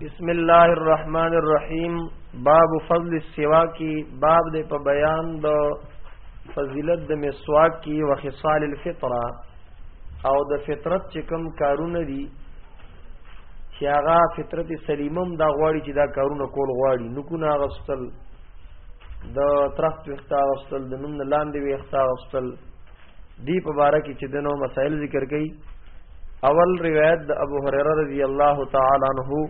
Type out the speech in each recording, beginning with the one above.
بسم الله الرحمن الرحیم باب فضل السواک باب د په بیان د فضیلت د مسواک کی او خصال الفطره او د فطرت چې کوم کارونه دي چې هغه فطرت سلیمم دا غواړي چې دا کارونه کول غواړي نو کو نه غستل د ترخت وخت غستل د نوم لاندې وخت غستل دی په باره کې چې دنو مسائل ذکر کړي اول روایت د ابو هريره رضی الله تعالی عنہ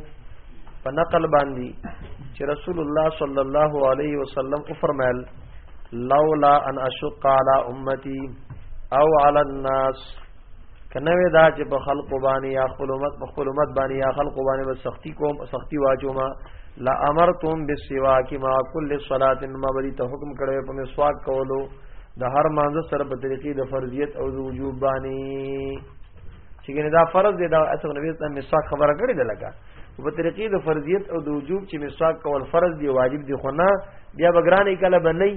په نقل باندې چې رسول الله صلی الله علیه وسلم او فرمایل لولا ان اشق على امتي او على الناس کنه دا چې په خلق باندې یا خلومت په خلومت باندې یا خلق باندې بس سختی کوم سختی واجوما لا امرتم بالسواک ما كل صلاه ما بری ته حکم کړو په مسواک کولو د هر مانزه سره په طریقې د فرضیت او د وجوب باندې چې ګنې دا فرض دی دا اصل نبی ته مسواک خبره کړې ده لکه په طریقې د فرضیت او د وجوب چې مسواک کول فرض دی واجب دی خو نه بیا بګرانې کله بنئ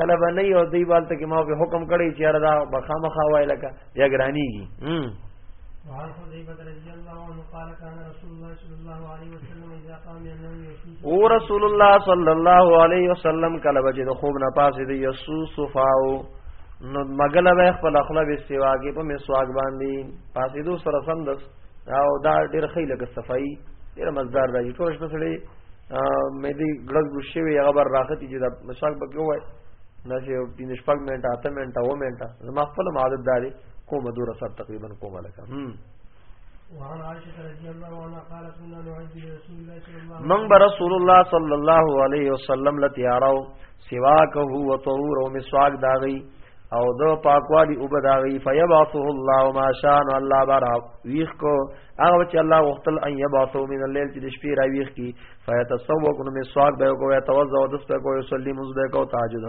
کله بنئ او دی والته کې ما به حکم کړی چې دا بخامه خا وای لکه یا ګرانیږي او رسول الله صلی الله علیه وسلم کله بجې د خوب نه پاسې دی یسو صفاو نو مګل به خپل خپل به سیواګې په مسواګ باندې پاسې دو سره سم دس او دا ډېر خې لګ صفائی ډېر مزدار راځي ټول شپه سړي مې دې ګړګ شوی هغه بر راختی چې دا مسواګ پکې وای نه چې دین شپږ منټه اته منټه و منټه زما خپل عادت داري کومه دوره سره تقریبا کومه لکه من بر رسول الله صلی الله علیه وسلم لتیارو سوا که هو طهور او مسواک داغي او دو پاکوالی او بداغی فیبعثه الله ما شان الله برا ویخ کو هغه چې الله وختل ان یبعثه من الليل چې د شپې را ویخ کی فیتسوق نو مسواک به کو یا توضع او دس په کو یصلی مز به کو تهجد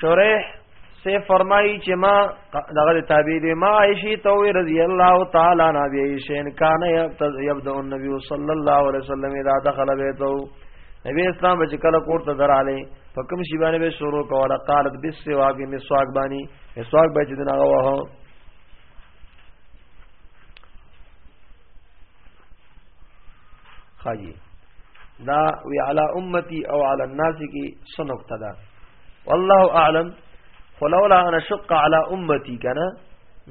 شریح سے فرمایي چې ما دغه تابع دي ما عائشی توي رضی الله تعالی عنها بي شین کان یبدا النبي صلی الله علیه وسلم اذا دخل بیتو نبی اسلام چې کله کوړ ته دراله فکم شی باندې به شروع کوله قالت بالسواق مسواق باندې مسواق به چې دنا وه خاجی دا وی علی امتی او علی الناس کی سنقطه ده والله اعلم فلولا انا شق علی امتی کنا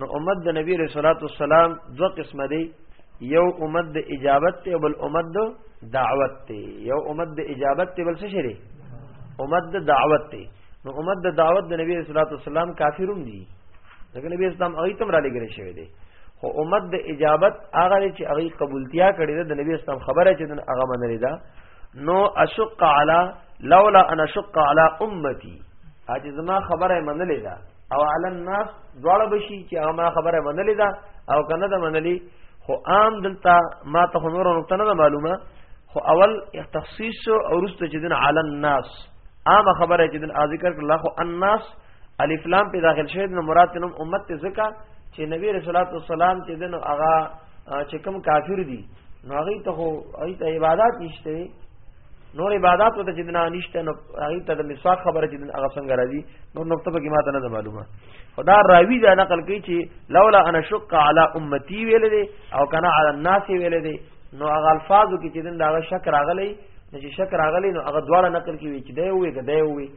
نو امت د نبی رسول الله والسلام دو قسم دی یو امت د اجابت ته بل امت د دعوت ته یو امت د اجابت ته بل څه شری امت د دعوت ته نو امت د دعوت د نبی صلی الله علیه وسلم کافروم دي ځکه نبی اسلام هغه تم را لګل شوی دی خو امت د اجابت هغه چې هغه قبولتیا کړی ده د نبی اسلام خبره چې هغه منلې ده نو اشق علی لولا ان اشق علی امتی اجزما خبره منلې ده او علی الناس دواړه بشي چې هغه ما خبره منلې ده او کنه ده منلې خو عام دلته ما ته نور نقطه نه معلومه خو اول تخصیص او رست چې دین علی الناس عام خبره چې دین ذکر کړل خو الناس الف لام په داخل شوی نو مراد تنم امت ته ځکه چې نبی رسول الله صلی الله علیه وسلم چې دین هغه چې کوم کافر دي نو هغه ته هغه ته عبادت نشته نور عبادت ته چې نه نشته نو هغه ته د مسواک خبره چې هغه څنګه راځي نور نقطه به ماته نه معلومه خدا راوی دا نقل کوي چې لولا انا شق علی امتی ویل دي او کنا علی الناس ویل دي نو هغه الفاظو کې چې دین دا شک راغلی نو چې شک راغلی نو هغه دواړه نقل کوي چې دی وي کدی وي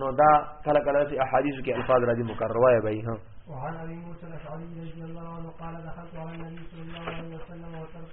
نو دا کله کله چې احادیث کې الفاظ راځي مکرر وایي به ها وعن ابي موسى الاشعري رضي الله عنه قال دخلت على النبي صلى الله عليه وسلم وترك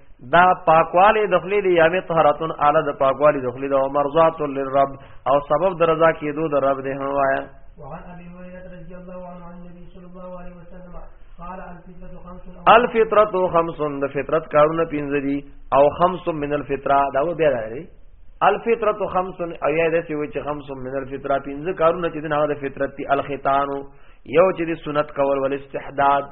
دا پاکوالی د خلی دی یامه طهارتون اعلی د پاکوالی د خلی د مرضات للرب او سبب د رضا کېدو د رب دی هم وایا وعن ابي هريره رضي الله عنه عن النبي صلى الله عليه وسلم قال الفطره خمس الفطره خمس د فطرت کارونه پنځه دي او خمس من الفطره دا و بیا راځي الفطره خمس او یا د سی و چې خمس من الفطره پنځه کارونه چې د نه د فطرت الختان یو چې د سنت کول ول استحداد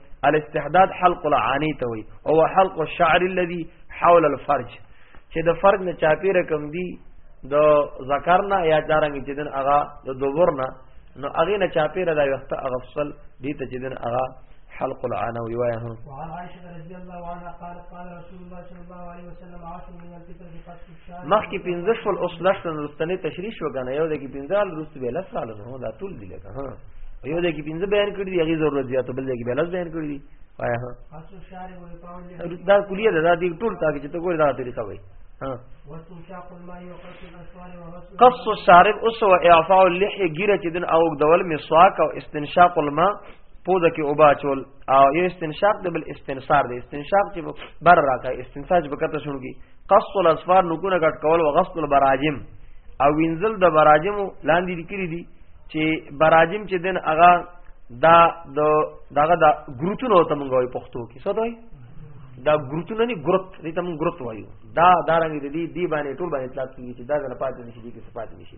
الاستحداد حلق العانی ته وي او حلق الشعر الذي حول الفرج چې د فرج نه چاپی رقم دی د ذکر نه یا دارنګ چې دن اغا د دوبر نه نو اغه نه چاپی را دا وخت اغفصل دی ته چې دن اغا حلق العانه ويوايه وعن عائشه رضي الله عنها قالت قال رسول الله صلى الله عليه وسلم عاش من الفطر بقتل مخکې 15 شول اوس لښت نرستنې تشریح وګنه یو دګي 15 لرست به لس سال نو دا ټول دی لکه ها یو دګي 15 بیان کړی دی هغه ضرورت زیاته بل دګي بلس بیان کړی دی وای ها دا کلیه ده دا دی ټول تاکي چې ته ګور دا طریقه وای ها قص الشارب اوس او اعفاء اللحيه ګیره چې دن او دول مسواک او استنشاق الماء پوزه کې اوبا چول او یو استنشاق د بل استنصار دی استنشاق چې بر راکای استنساج بکته شونږي قص الاسفار نکونه کټ کول او غسل البراجم او وینزل د براجمو لاندې لیکلي دي چې براجم چې دین هغه دا د دغه د ګروتونو ته مونږ وایو پښتو کې څه دی دا ګروتونه نه ګروت دې ته مونږ ګروت وایو دا دا رنګ دې دی باندې ټول باندې اطلاق کیږي چې دا نه پاتې نشي دي کې څه پاتې نشي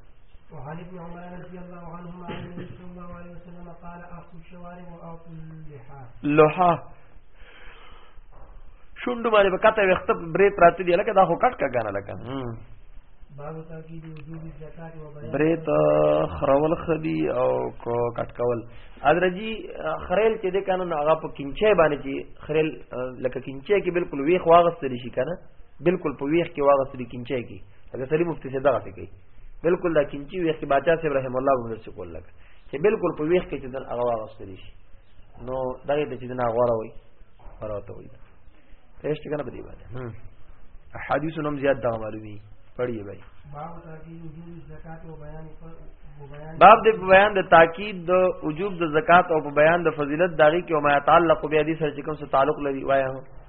وعن ابن عمر رضي الله عنهما عن النبي صلى الله عليه وسلم قال اعطوا الشوارب واعطوا اللحى لحى شوند باندې وکته وخت برې پراته دی لکه دا هو کټ کا غانا لکه بریت خرول خدی او کټکول ادرجی خریل چې د قانون هغه په کینچه باندې چې خریل لکه کینچه کې بالکل ویخ واغستل شي کنه بالکل په ویخ کې واغ سړي کینچه کی هغه سړي مفتی سے دغه کوي بالکل دا کینچی ویخ کې باچا صاحب رحم الله عمر څخه کول لګ چې بالکل په ویخ کې چې دن هغه واغ سړي شي نو دغه د چې دنا غوړه وي وراته وي پېشت کنه په دی باندې احادیث نوم زیات دا معلومي پڑھیے بھائی باب د بیان د تاکید د وجوب د زکات او په بیان د فضیلت داغي کې او ما تعلق به حدیث سره کوم څه تعلق لري وایا هو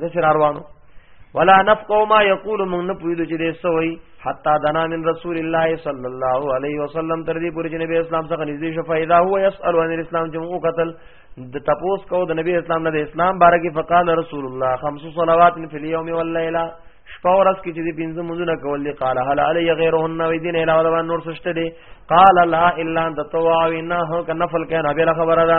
د سر روانو ولا نفقو ما یقول موږ نه پوهیدو چې دې سوی حتا دنا من رسول الله صلی الله علیه وسلم تر دې پورې چې نبی اسلام څخه نږدې شو فیدا هو یسأل عن الاسلام چې موږ قتل د تپوس کو د نبی اسلام نه د اسلام باره کې فقال رسول الله خمس صلوات فی اليوم واللیلہ شپه ورځ کې چې پنځه مونږونه کول دي قال هل علی غیرهن و دین علاوه نور سشته دي قال لا الا انت تواوی نه هو کنه فل کین ابي خبره ده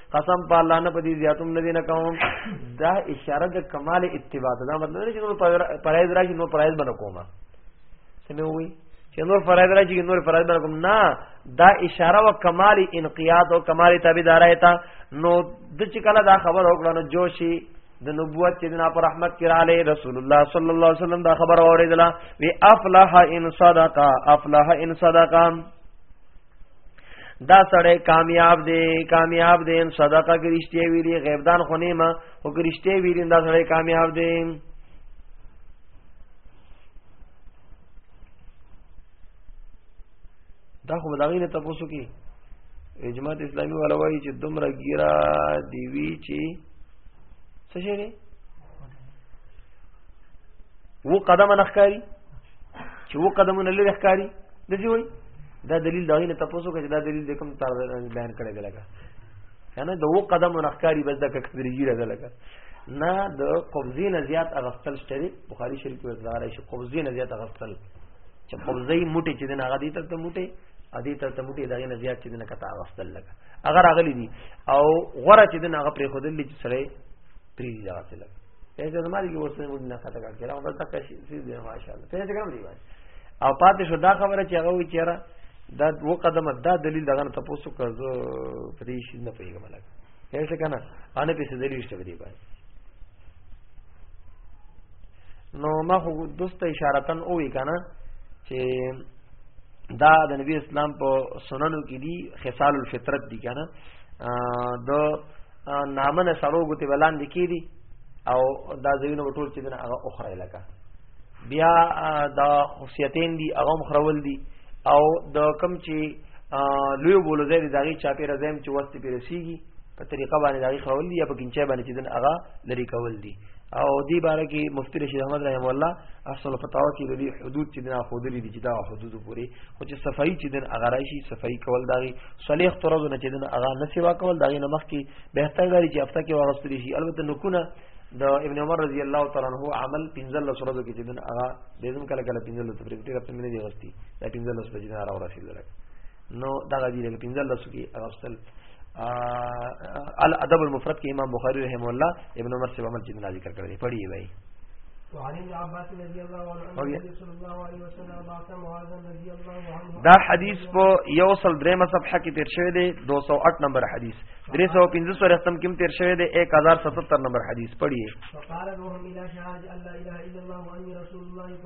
قسم په الله نه پدی زیاتوم نه دینه کوم دا اشاره د کمال اتباع دا مطلب نه چې نور پرایز راځي نور پرایز بنه کومه سمې وي چې نور فرایض راځي نور فرایض باندې کوم نه دا اشاره او کمال انقیاد او کمال تابعدارای ته نو د چې کله دا خبر وکړه نو جوشي د نبوت چې دنا پر رحمت کرا علی رسول الله صلی الله علیه وسلم دا خبر اوریدله وی افلح ان صدقا افلح ان صدقا دا سړی کامیاب دی کامیاب دی ان صدقه ګرشته ویلی غیب دان خو نیمه او ګرشته ویلی دا سړی کامیاب دی دا خو دا غینه تاسو کې اجماع اسلامي والا وایي چې دومره ګیرا دی وی چې څه شي نه وو قدم نخکاری چې وو قدمونه لري ښکاری د دې وایي دا دلیل دا نه تاسو کې دا دلیل د کوم تر بیان کړی دی لکه کنه د وو قدم نخکاری بس د ککتریږي راځه لکه نه د قبضې نه زیات اغستل شته بخاری شریف کې ورته شي قبضې نه زیات اغستل چې قبضې موټي چې نه غدي تر ته موټي ادي تر ته موټي دغه نه زیات چې نه کته اغستل لکه اگر اغلی دي او غره چې نه غ پرې خودل چې سره پری ځاتل پیسې زما دي ورسره موږ نه خطا کړ کړه دا تک شي سي دې ماشاءالله پیسې کوم دی وای او پاتې شو دا خبره چې هغه وی چیرې دا و قدم دا دلیل دغه ته پوسو کړو پرې شي نه پیګم لګ پیسې کنه ان پیسې دلیل شته دی باندې نو ما خو دوست اشارتن او وی کنه چې دا د نبی اسلام په سننو کې دي خصال الفطرت دي کنه د نامنه سړو ګوتې بلاندې کېدي او دا ځایونه به ټول چې دنه هغه اخرې لکه بیا دا خصیتین دي هغه مخرول دي او د کم چې لوی بولو ځای دی داغي چاپی رزم چې وست پیرسیږي په طریقه باندې داغي خول دي یا په کینچه باندې چې دن هغه لري کول دي او دی باره کې مفتی رشید احمد رحم الله اصل فتاوا کې د دې حدود چې دنا خودري دي چې دا حدود پوري خو چې صفائی چې دن اغرایشي صفائی کول داغي صالح طرز نه چې دن اغا نه سیوا کول داغي نه مخ کې بهتر داري چې هفته کې واغستري شي البته نکونه د ابن عمر رضی الله تعالی عنہ عمل 15 لسره د کې دن اغا د زم کله کله 15 لسره پرې ټیک په منې دی غستی دا 15 لسره چې دن اغا ورسېدل نو دا غدي لګ پنځل لاسو کې اغستل الادب المفرد کې امام بخاری رحم الله ابن عمر سے عمر جن ذکر کړی پڑھی بھائی دا حدیث په یو سل درېمه صفحه کې تیر شوی دی 208 نمبر حدیث 315 سره ختم کې تیر شوی دی 1077 نمبر حدیث پڑھیے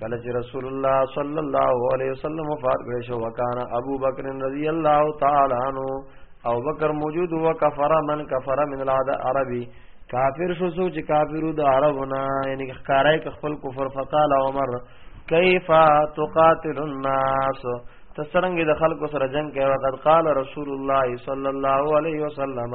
کله چې رسول الله صلی الله علیه وسلم وفات کړ شو وکانا ابو بکر رضی الله تعالی عنہ او بکر موجود و کفر من کفر من العاد عربی کافر شو سو چې کافرو د عربونه یعنی ښکارای ک خپل کفر فقال عمر کیف تقاتل الناس تسرنګ د خلکو سره جنگ کوي وقد قال رسول الله صلی الله علیه وسلم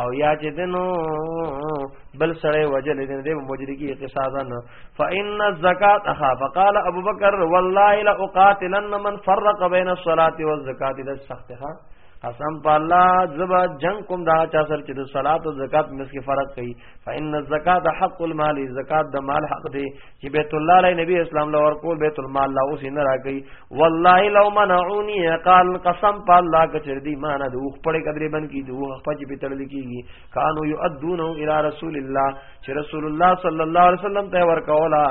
او یا چې دنو بل سره وجل دین دی مجرکی اقتصادا فإن الزکات اخا فقال ابو بکر والله لا اقاتلن من فرق بين الصلاه والزکات د سختها قسم په الله زبا جنگ کوم دا چا سره چې د صلات او زکات مس کې فرق کوي فإن الزکات حق المال زکات د مال حق دی چې بیت الله علی نبی اسلام لور کول بیت المال لا اوس نه راکړي والله لو منعونی قال قسم په الله کچر دی مان د وخ پړې قدرې بن کی دوه خپج په تړل کیږي کانو یؤدونه الی رسول الله چې رسول الله صلی الله علیه وسلم ته ور کولا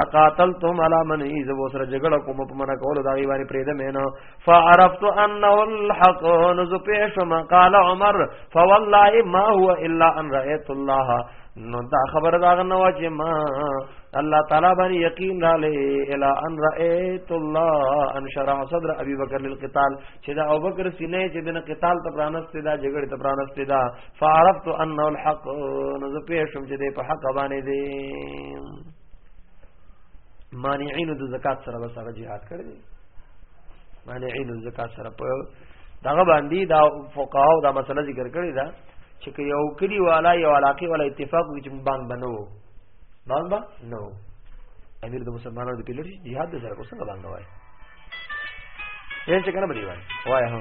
لقاتلتم علی من ایذ وسره جګړه کوم په من کول دا وی باندې پرې ده مینه فعرفت انه الحق نذ پیشم قال عمر فوالله ما هو الا ان رايت الله نو دا خبر دا غنه واجه ما الله تعالی باندې یقین را لې الا ان رايت الله ان شرح صدر ابي بکر للقتال چې دا ابو بکر سینې چې دنه قتال ته پرانست دا جګړه ته پرانست دا فعرفت انه الحق نذ پیشم چې دې په حق باندې دې مانعين د زکات سره بس هغه jihad کړی دی مانعين د زکات سره په دغه باندې دا فقهاو دا مسله ذکر کړی دا چې یو کلی والا یو علاقه والا اتفاق وکړي چې بانګ بنو بانګ با نو امیر د مسلمانانو د پیلر jihad د سره کوسه بانګ وای یې څنګه نه بری وای وای هو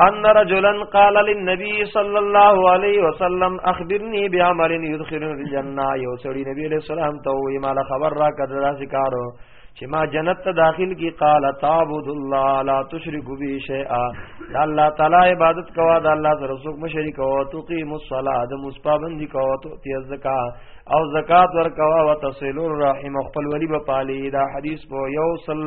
ان رجلا قال للنبي صلى الله عليه وسلم اخبرني بعمل يدخلني الجنه یو سړی نبی علیہ السلام ته وی مال خبر را کړه دا سکارو چې ما جنت ته داخل کی قال تعبد الله لا تشرك به شيئا دا الله تعالی عبادت کوا دا الله سره څوک مشرک او تقيم الصلاه د مصپابندی کو تو تی زکات او زکات ور کوا وتصل الرحم خپل ولی به پالی دا حدیث په یوصل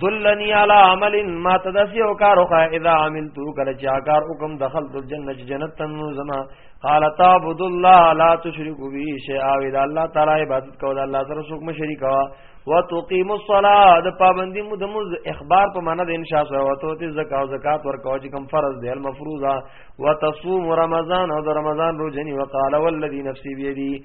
دلنی علی عمل ما تدسی او کارو خا اذا عملتو کله چا کار حکم دخل دل جنت جنت تنو زما قال تعبد الله لا تشرك به شيئا اذا الله تعالی عبادت کو الله سره څوک مشرک وا وتقيم الصلاه د پابندی مو د مز اخبار په معنا د انشاء سره وته ته زکات زکات ور کو چې کم فرض دی المفروضه وتصوم رمضان او د رمضان روزنی وقال والذي نفسي بيدي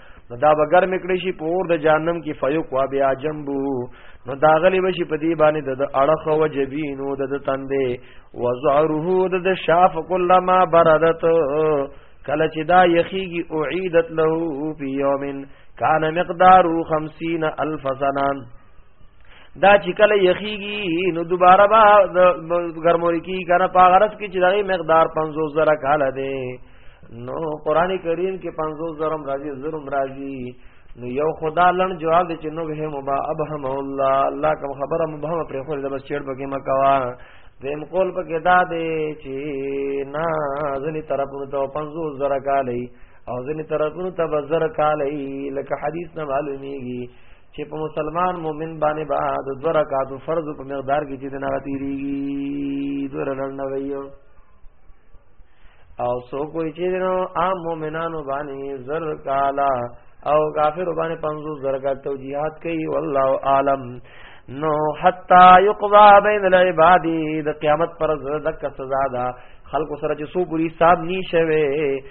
نو دا به ګرم کړی شي په اور د جهنم کې فیوق وا بیا جنبو نو دا غلی بشي په دې باندې د اړخ او جبینو د تندې وزعره د شاف کله ما بردت کله چې دا یخیږي اعیدت له په یومن کان مقدارو 50 الف سنان دا چې کله یخیږي نو دوباره با ګرموري کی کنه په غرض کې چې دغه مقدار 50 زره کال دی نو قران کریم کې 50 زرم راځي زرم راځي نو یو خدا لن جواب دی چې نو به مبا ابهم الله الله کوم خبره مبهم پر خو د بس چیر بګه مکوا دیم قول په کې دا دی چې نا ځنی طرفونو ته 50 زره کالې او ځنی طرفونو ته 10 کالې لکه حدیث نه معلومیږي چې په مسلمان مؤمن باندې با د دوه رکعاتو فرض په مقدار کې چې نه غتیریږي دوه لړنوي او سو کوئی چې نو عام مؤمنانو باندې زر کالا او کافر باندې 50 زر کا توجیهات کوي والله عالم نو حتا یقضا بین العباد د قیامت پر زړه د سزا ده خلق سره چې سو پوری حساب نی شوه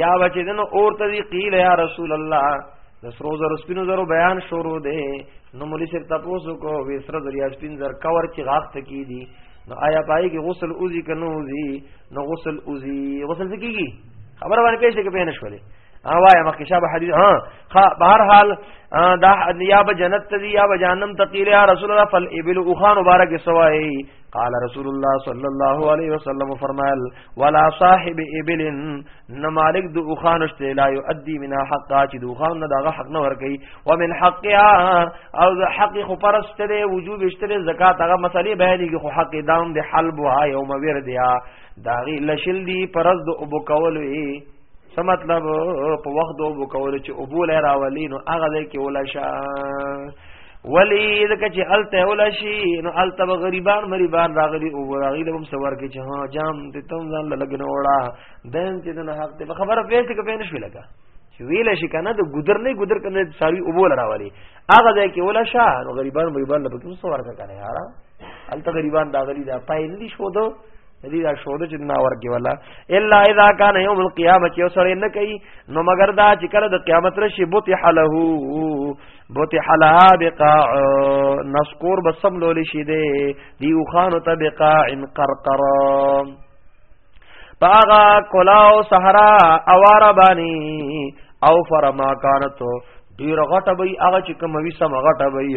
یا بچی دنو اور ته دی قیل یا رسول الله د سرو زر سپینو زرو بیان شروع دی نو مولوی صاحب تاسو کو وی سر زر یا سپین زر کور چې غاخ ته کی دی نو آیا پای کې غسل اوزی کنو اوزی نو غسل اوزی غسل څه کیږي خبر باندې پېښه کې پېنه شولې اوایا مخکې شابه حدیث ها بهر حال دا یا به جنت ته یا به جهنم ته قیل یا رسول الله فل ابل اوخان مبارک سوای قال رسول الله صلی الله علیه وسلم فرمایل ولا صاحب ابل نه مالک د اوخان شته لا يؤدي من حقا چې د اوخان نه دغه حق نه ورکي ومن حقها او حق خو پرسته دی وجوب شته زکات هغه مسلې بیانېږي خو حق دام د حلب ها یوم وردیا داغي لشل دی پرز د ابو کولوي څه مطلب په وخت دوه کول چې ابو لای راولي نو هغه ځای کې ولا شه ولی دکه چې الته ولا شي نو الته غریبان مریبان راغلي او راغلي له هم سوار کې چې ها جام ته تم ځان لګنه وړا دین چې نه حق ته خبره پېښ کې پېښ شو لګا چې ویل شي کنه د ګذر نه ګذر کنه ساروی ابو لای راولي هغه ځای کې ولا شه نو غریبان مریبان له پکې سوار کړه یارا الته غریبان داغلی دا پایلی شو دو دې دا شوده چې نه ورکی ولا الا اذا كان يوم القيامه چې سره نه کوي نو مگر دا چې کله د قیامت رشي بوتح له بوتح لها بقاع نسکور بسم لول شي دې دی وخانو ته بقاع قرقر پاغا کلاو صحرا اوار بانی او فرما کانتو ډیر غټه وي هغه چې کوم وي سم غټه وي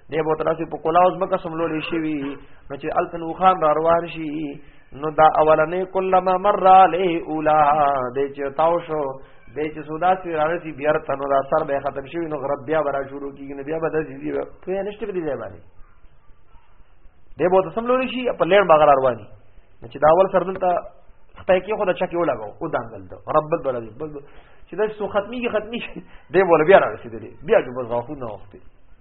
دی به تاسو په کلا اوس بکه سملولې شي نو چې التن وخان را روان شي نو دا اولنې کله ما مر علی اولا دې چې تاو شو دې چې سودا سی راځي بیا ته نو دا سر به ختم شي نو غرب بیا برا شروع کیږي نو بیا به دې دې په نشته په دې ځای باندې دې به تاسو سملولې شي په لړ باغ رواني نو چې دا اول سر دلته خدای کې خو دا چا کې ولګاو او دانګل دو رب بل بل چې دا سو ختمي کې ختمي دې بوله بیا راځي دې بیا جو بس غوښنه وخت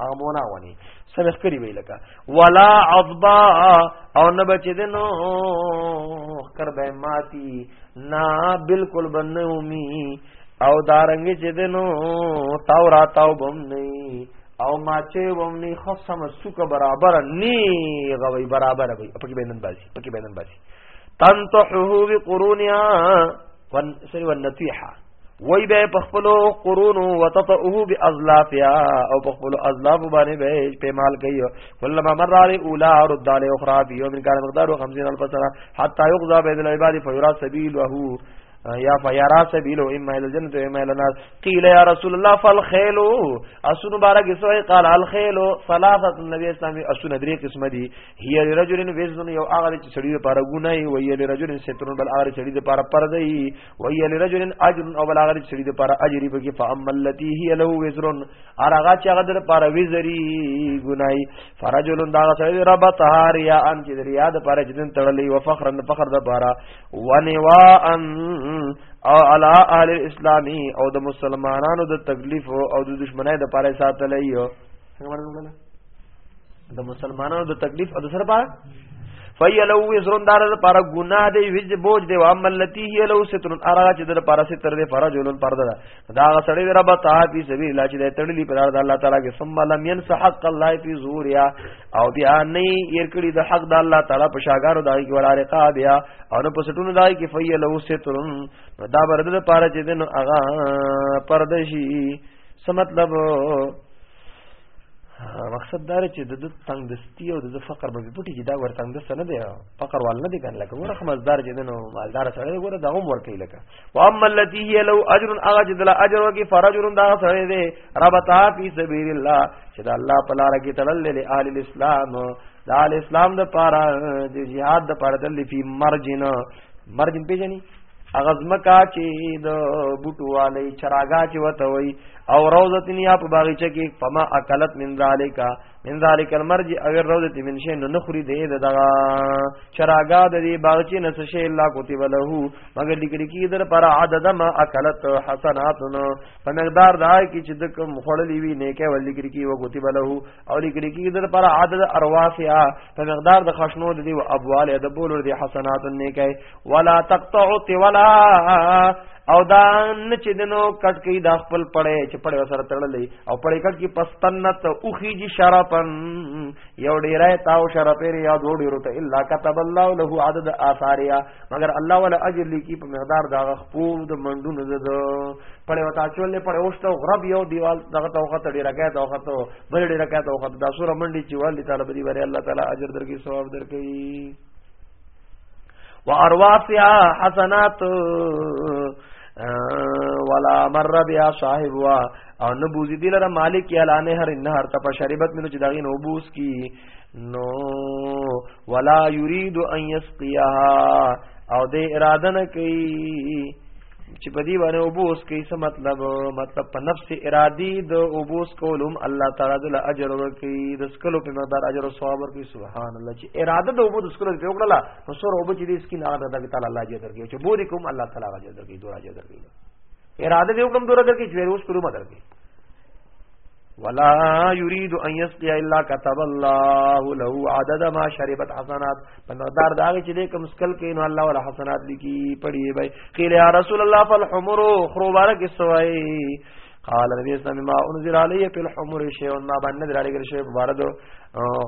هغه مونا ونی سمخ کری وی لکه ولا عضبا او نه بچ دینو کر به ماتی نا بالکل بنومی او دارنګ چې دینو تورات او بم نه او ما چې وم نه خصم سوک برابر نی غوي برابر وي پکې بینن باسي پکې بینن باسي تنتحه بقرونها ون سری ونتیحه وای به په خپل قرون وتطئه باظلافیا او په خپل ازلاف باندې به استعمال کوي کلمہ مر علی اولا رد علی اخرى فی یوم کان مقدار 50 الف سنه حتا یغزا بین العباد فیرا سبیل وهو یا فیرا سبیل و اما الى الجنه و اما الى النار قیل یا رسول الله فالخيل اسن بارک سوی قال الخيل ثلاثه النبي اسلام اسن درې قسم دي هي لرجل وزن یو هغه چې سړي لپاره ګنای وي لرجل سترون بل هغه چې سړي لپاره پردای وهي لرجل اجر او بلاغ دې سړي د پاره اجر به کې فاما التي هي له وزر ارغا چې هغه در پاره وزري ګناي فرجل دا سړي رب طهار يا ان چې ریا د پاره جن تړلې و فخرن فخر د پاره ونوا ان او علا اهل الاسلامي او د مسلمانانو د تکلیف او د دشمنای د پاره ساتلې څنګه باندې وګڼه د مسلمانانو د تکلیف او د سره پاره فی لو وزرون دار لپاره ګناه دی وج بوج دی او عمل لتی هی لو سترن ارا چې د لپاره ستر دی فرجولن پرده دا دا سړی رب تا فی سبیل الله چې تړلی پر الله تعالی کې ثم لم ينس حق الله فی زوریا او بیا نه ير کړی د حق د الله تعالی په شاګارو دای کې ولا رقا بیا او نه پسټونو دای کې فی لو سترن دا برده لپاره چې دن اغا پردشی څه مطلب مقصد دا چې د تنگ دستی او د فقر به پټي چې دا ور تنگ دست نه دی فقر وال نه دی کنه لکه ور خمسدار چې دنو مالدار سره دی ګوره دا هم ور کوي لکه واما التي هي لو اجر اغه چې دل اجر وکي فرجر دا سره دی ربتا فی سبیل الله چې دا الله په لار کې تلل له اهل الاسلام دا الاسلام د پاره د جهاد د پاره د لفي مرجن مرجم پیژني هغه ځمکه چې د بوټو والی چراګا چې وته وي او روزت نیا په باغچه کې فما اکلت من ذالک من ذالک المرج او روزت من شی نو نخری دې دغه چراګا د دې باغچه نس شی الله کوتی وله مگر لیکل کی در پر عدد ما اکلت حسناتن په مقدار دا کی چې د کوم خړلې وی نیکه ول لیکل کی و کوتی وله او لیکل کېږي د لپاره عدد ارواحیا په مقدار د خشنو د دی او ابوال د بولور دی حسنات نه کوي ولا تقطع ولا او دا نه چې دنو کټ کې دا خپل پړې چې پړې سره تړلې او پړې کټ کې پستنت او خيږي شرفن یو ډیرای تاو شرفه ری یاد وړي رته الا كتب الله له عدد آثاریا مگر الله ولا اجر لیکي په مقدار دا خپو د منډونو د پړې وتا چولې پړې اوسته غرب یو دیوال دغه توخه تړي راکې توخه ته بل ډېر راکې توخه دا سور منډي چې والي طالب دی وره الله تعالی اجر درکې ثواب درکې وارواحها حسنات ولا مر بها صاحبها او نبوزی دی لره مالک یلانه هر نه هر تپ شربت منو چې داغین وبوس کی نو ولا يريد ان يسقيها او دې اراده نه کوي چې په دې باندې وبوس کوي څه مطلب مطلب په نفس ارادي د وبوس کولم الله تعالی د اجر ورکړي د سکلو په مقدار اجر او ثواب ورکړي سبحان الله چې اراده د وبو د سکلو په وکړه نو سور وبو چې دې سکین هغه د الله تعالی اجر ورکړي چې بوري کوم الله تعالی اجر ورکړي دوه اجر ورکړي اراده دې وکم دوره درکې چې اوس کړو مدر کې ولا يريد ان يسقي الا كتب الله له عدد ما شربت حسنات په مقدار دا چې دې کوم سکل کې نو الله ولا حسنات لیکي پڑھی بھائی قيل يا رسول الله فالحمر خرو بارك سوي قال نبی صلی الله علیه وسلم ما انزل علی فی الحمر شیء ما بان نظر علی شیء بارد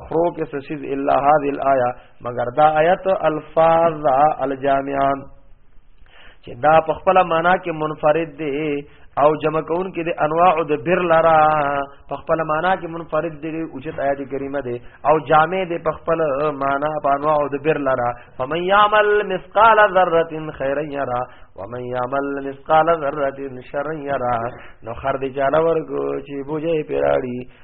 خرو کې سسیز الا هذه الايه مگر دا آیت الفاظ الجامعان چې دا په خپل معنا کې منفرد دی او جمع کون کې د انواع د بر لرا په خپل معنا کې منفرد دی او چې آیات کریمه دی او جامع دی په خپل معنا په انواع د بر لرا فمن يعمل مثقال ذره خيرا يرى ومن يعمل مثقال ذره شرا يرى نو خر دی چاله ورګو چې بوجه پیراړي